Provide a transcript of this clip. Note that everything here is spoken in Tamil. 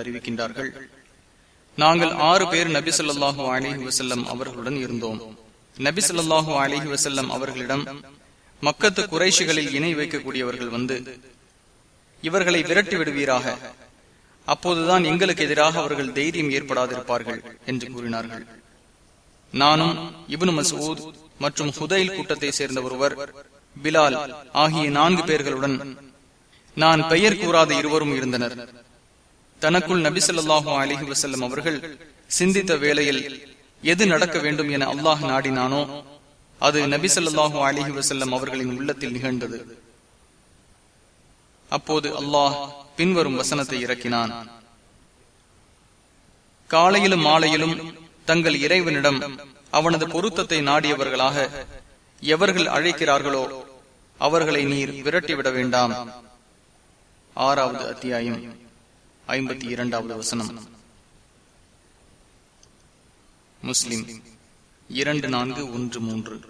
அறிவிக்கின்றார்கள் நாங்கள் ஆறு பேர் நபி சொல்லாஹு அலிஹி வசல்லம் அவர்களுடன் இருந்தோம். நபி சொல்லாஹு அலிஹி வசல்லம் அவர்களிடம் மக்கத்து குறைஷிகளில் இணை வைக்கக்கூடியவர்கள் வந்து இவர்களை விரட்டி விடுவீராக. அப்போதுதான் எங்களுக்கு எதிராக அவர்கள் தைரியம் ஏற்படாதிருப்பார்கள் என்று கூறினார்கள். நானும் இபுன் மசூத் மற்றும் ஹுதைல் கூட்டத்தை சேர்ந்த ஒருவர் பிலால் ஆகிய நான்கு பேர்களுடன் நான் பெயர் கூறாத இருவரும் இருந்தனர். தனக்குள் நபி அலிஹி வசல்லம் அவர்கள் சிந்தித்த வேளையில் எது நடக்க வேண்டும் என அல்லாஹ் நாடினானோ அது நபிசல்லாஹு அலிஹி வசல்லம் அவர்களின் உள்ளத்தில் நிகழ்ந்தது. அப்போது அல்லாஹ் பின்வரும் வசனத்தை இறக்கினான். காலையிலும் மாலையிலும் தங்கள் இறைவனிடம் அவனது பொருத்தத்தை நாடியவர்களாக எவர்கள் அழைக்கிறார்களோ அவர்களை நீர் விரட்டிவிட வேண்டாம். ஆறாவது அத்தியாயம் ஐம்பத்தி இரண்டாவது வசனம். முஸ்லிம் இரண்டு நான்கு ஒன்று மூன்று.